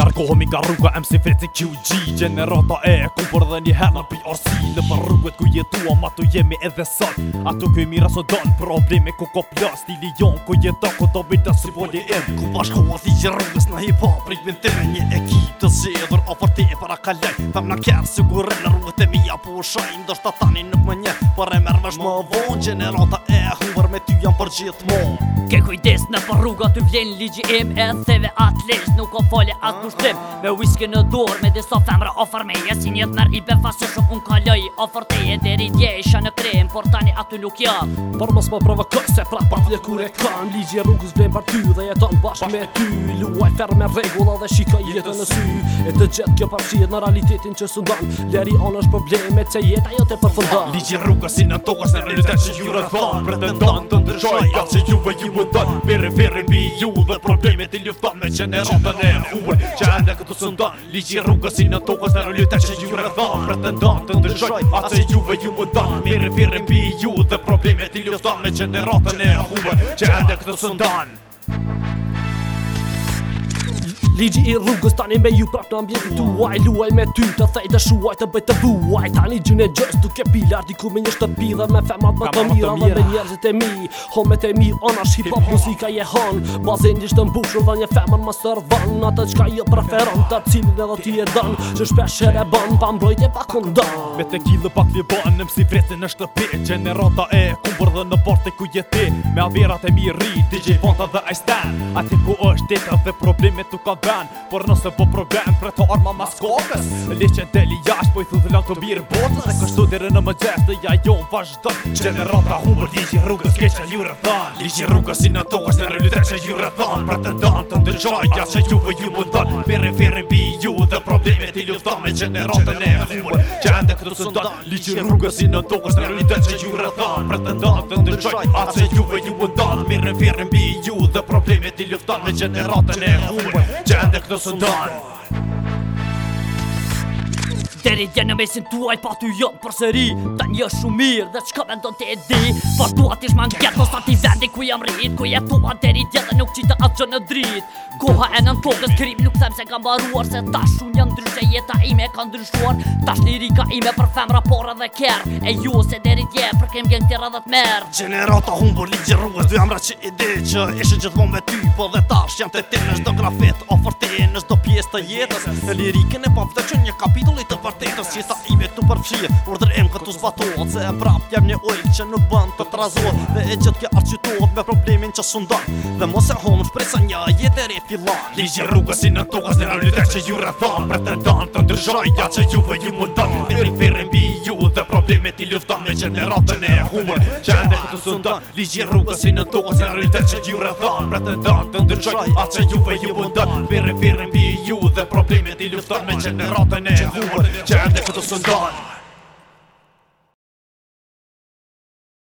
Largohëm i nga rruga MC Fetsi QG Generata e e ku dhe një herë në PRC Në për rrugët ku jetuam ato jemi edhe sot Ato kuj i mira së donë probleme ku ko plas Stili jon ku jeta ku do bita si voli e Ku bashko o që rrugës në hip hop Rikmin të një ekip të zedhur o për e para kalaj Fem në kjerë sigurin në rrugët e mija po u shajnë Do shta tani nuk më një por e mërë vesh më vonë Generata e me ty jam për gjithmon Ke kujdes në për rruga ty vjen ligji im E theve atë lesh nuk o fale atë pushtim Me whisky në dorë me diso femra ofer me Jesi njët nër i befasu shumë unë kaloj Ofer te e deri dje isha në krim Por tani aty nuk jam Por mos më provokoj se pra pa vje kure kan Ligji rrugës vjen për ty dhe jeton bashk me ty Luaj fer me regula dhe shika jetën në sy E të gjithë kjo përshirë në realitetin që sundon Leri on është problemet se jeta jo të përfundon Ligji rrugës i në tokës në realitet që jure van Pretendon mund të ndryshoj Ja që juve ju e dojnë Veri veri mi ju dhe problemet të ljufton Me që në rëndën e huve që e këtu së ndon Ligi rrugë si në tokës në lytar që ju e dojnë Pre të ndonë të ndryshoj Ja që juve ju e dojnë Veri veri mi ju dhe problemet të ljufton Me që në rëndën e huve që e këtu së ndonë Ligi i rrugës tani me ju prap në ambjeti tuaj Luaj me ty të thej të shuaj të bëj të buaj Tani gjyne gjës duke pilar diku me një shtëpi dhe me femat më të mira Dhe me njerëzit e mi, homet e mi, onash hip hop muzika je hon Bazin gjisht të mbushur dhe një femën më sërvan Në të qka jo preferon të cilin edhe ti e dan Që shpesh e ban, pa e pa kondon Me te kilë pak li bon, në msi vretin në shtëpi Gjenerata e ku dhe në porte ku jeti Me avirat e mi ri, DJ Vonta ka ven Por nëse po problem për të arma ma skopes Li që në deli jasht po i thudhë lang të birë botës Dhe kështu dirë në më gjestë dhe ja jo më vazhdo Gjenerata pra humër ligjë rrugës kje që ljurë thanë Ligjë rrugës si në toës në rrëllutre që ljurë thanë Pra të danë të ndëgjaj gja që ju vë ju më thanë Fere fere bi ju dhe probleme t'i lufta me gjenerata ne humër Gjende këtë së danë Ligjë rrugës si në toës në rrëllutre që ljurë thanë Pra të të a që ju vë ju më thanë Mirë në bi ju dhe probleme t'i lufta me gjenerata ne humër que to sou Don Deri dje në mesin tuaj pa ty jo për sëri Ta një shumir dhe qka me ndon të e di Po tu ati shma në gjerë po ti vendi ku jam rrit Ku jetu deri dje dhe nuk qita atë që në drit Koha e në në tokës krim nuk them se kam baruar Se tash unë një ndrysh e jeta ime ka ndryshuar Tash lirika rika ime për fem rapora dhe kjer E ju se deri dje për kem gjen tjera dhe të merë Generata hun për po ligjë rrugës Dhe jam ra që i di që ishë gjithë mon me ty Po dhe tash jam të tim në shdo grafit Ofërti në shdo pjesë të jetës Lirikën e pop të një kapitullit të vërtetës që sa ime të përfshirë Por dërim këtë të zbatohet Se e prapë jem një ojkë që nuk bënd të trazohet Dhe e gjithë kja arqytohet me problemin që sundan Dhe mos e honë shprej sa një jetë e rejtë filan Ligje rrugës si në tokës në në lytër që ju rëthan Për të danë të ndryshoj ja që juve ju më danë Firë firë mbi ju dhe problemet i ti lufton me qenë e ratën e e humër Qe e me të të sundan Ligi rrugës si në tokës e rritër që gjurë e thanë Bre të dërën të ndërqoj atë që juve ju bu ndërën Pire pire mbi ju dhe problemet i lufton me qenë e ratën e e humër Qe e me të të sundan